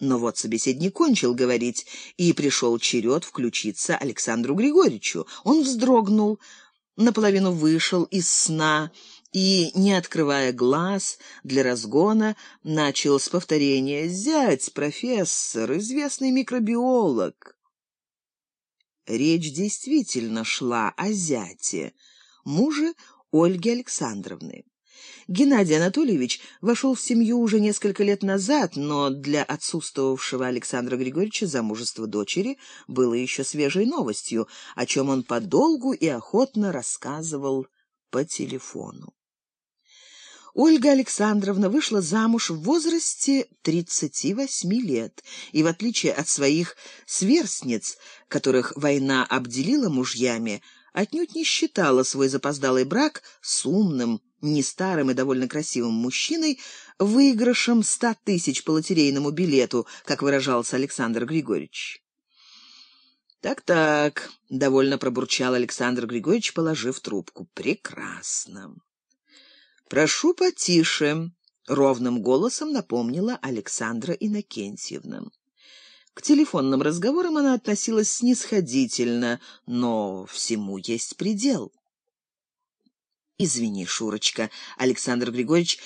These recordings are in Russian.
Но вот собеседник кончил говорить, и пришел черед включиться Александру Григорьевичу. Он вздрогнул, наполовину вышел из сна и, не открывая глаз для разгона, начал с повторения «Зять, профессор, известный микробиолог». Речь действительно шла о зяте, муже Ольги Александровны. Геннадий Анатольевич вошел в семью уже несколько лет назад, но для отсутствовавшего Александра Григорьевича замужество дочери было еще свежей новостью, о чем он подолгу и охотно рассказывал по телефону. Ольга Александровна вышла замуж в возрасте 38 лет, и в отличие от своих сверстниц, которых война обделила мужьями, отнюдь не считала свой запоздалый брак с умным, не старым и довольно красивым мужчиной, выигрышем ста тысяч по лотерейному билету, как выражался Александр Григорьевич. «Так-так», — довольно пробурчал Александр Григорьевич, положив трубку. «Прекрасно». «Прошу потише», — ровным голосом напомнила Александра Иннокентьевна. К телефонным разговорам она относилась снисходительно, но всему есть предел. «Извини, Шурочка», — Александр Григорьевич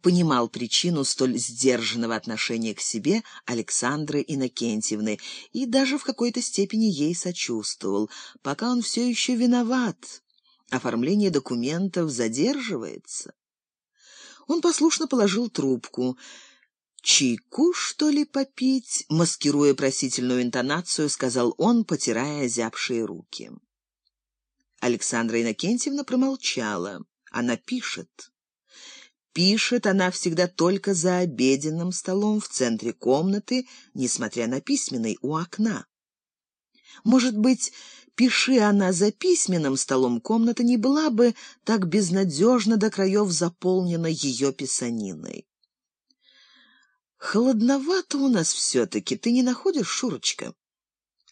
понимал причину столь сдержанного отношения к себе Александры Иннокентьевны и даже в какой-то степени ей сочувствовал. Пока он все еще виноват, оформление документов задерживается. Он послушно положил трубку. «Чайку, что ли, попить?» — маскируя просительную интонацию, сказал он, потирая озябшие руки. Александра Иннокентьевна промолчала. Она пишет. Пишет она всегда только за обеденным столом в центре комнаты, несмотря на письменный у окна. Может быть, пиши она за письменным столом, комната не была бы так безнадежно до краев заполнена ее писаниной. Холодновато у нас все-таки, ты не находишь, Шурочка?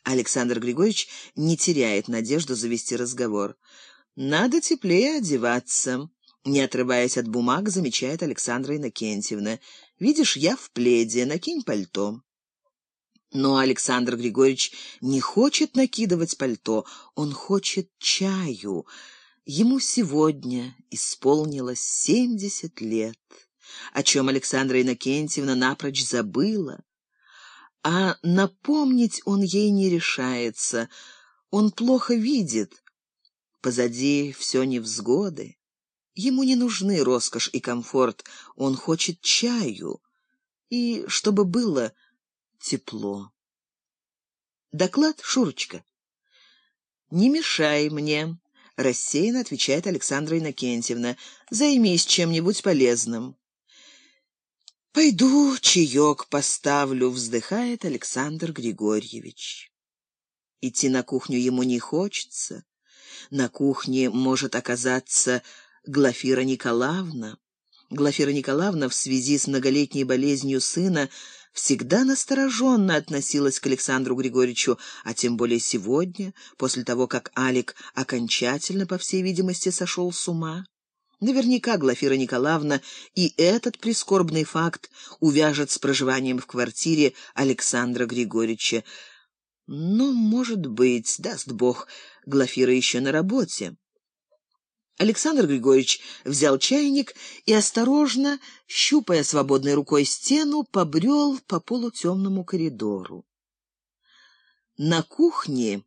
Александр Григорьевич не теряет надежду завести разговор. «Надо теплее одеваться», — не отрываясь от бумаг, замечает Александра Иннокентьевна. «Видишь, я в пледе, накинь пальто». Но Александр Григорьевич не хочет накидывать пальто, он хочет чаю. Ему сегодня исполнилось семьдесят лет, о чем Александра Иннокентьевна напрочь забыла. А напомнить он ей не решается. Он плохо видит. Позади все невзгоды. Ему не нужны роскошь и комфорт. Он хочет чаю. И чтобы было тепло. Доклад, Шурочка. «Не мешай мне», — рассеянно отвечает Александра Иннокентьевна. «Займись чем-нибудь полезным». «Пойду чаек поставлю», — вздыхает Александр Григорьевич. Идти на кухню ему не хочется. На кухне может оказаться Глафира Николаевна. Глафира Николаевна в связи с многолетней болезнью сына всегда настороженно относилась к Александру Григорьевичу, а тем более сегодня, после того, как Алик окончательно, по всей видимости, сошел с ума. Наверняка Глафира Николаевна и этот прискорбный факт увяжет с проживанием в квартире Александра Григорьевича. Но, может быть, даст Бог, Глафира еще на работе. Александр Григорьевич взял чайник и, осторожно, щупая свободной рукой стену, побрел по полутемному коридору. На кухне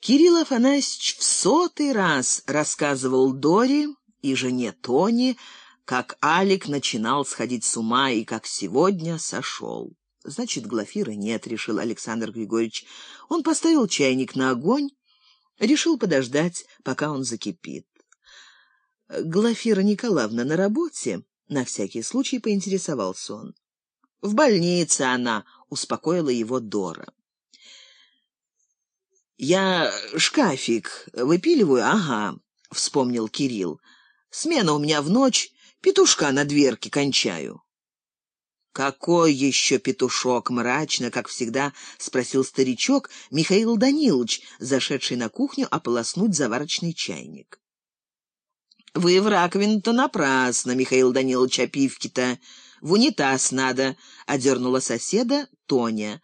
Кирилл Афанасьевич в сотый раз рассказывал Доре и жене Тони, как Алик начинал сходить с ума и как сегодня сошел. Значит, Глафиры нет, решил Александр Григорьевич. Он поставил чайник на огонь, решил подождать, пока он закипит. Глафира Николаевна на работе? На всякий случай поинтересовался он. В больнице она, успокоила его Дора. Я шкафик выпиливаю, ага, вспомнил Кирилл. Смена у меня в ночь, петушка на дверке кончаю. «Какой еще петушок?» — мрачно, как всегда, спросил старичок Михаил Данилович, зашедший на кухню ополоснуть заварочный чайник. «Вы в раковину-то напрасно, Михаил Данилович, а пивки-то. в унитаз надо», — одернула соседа Тоня.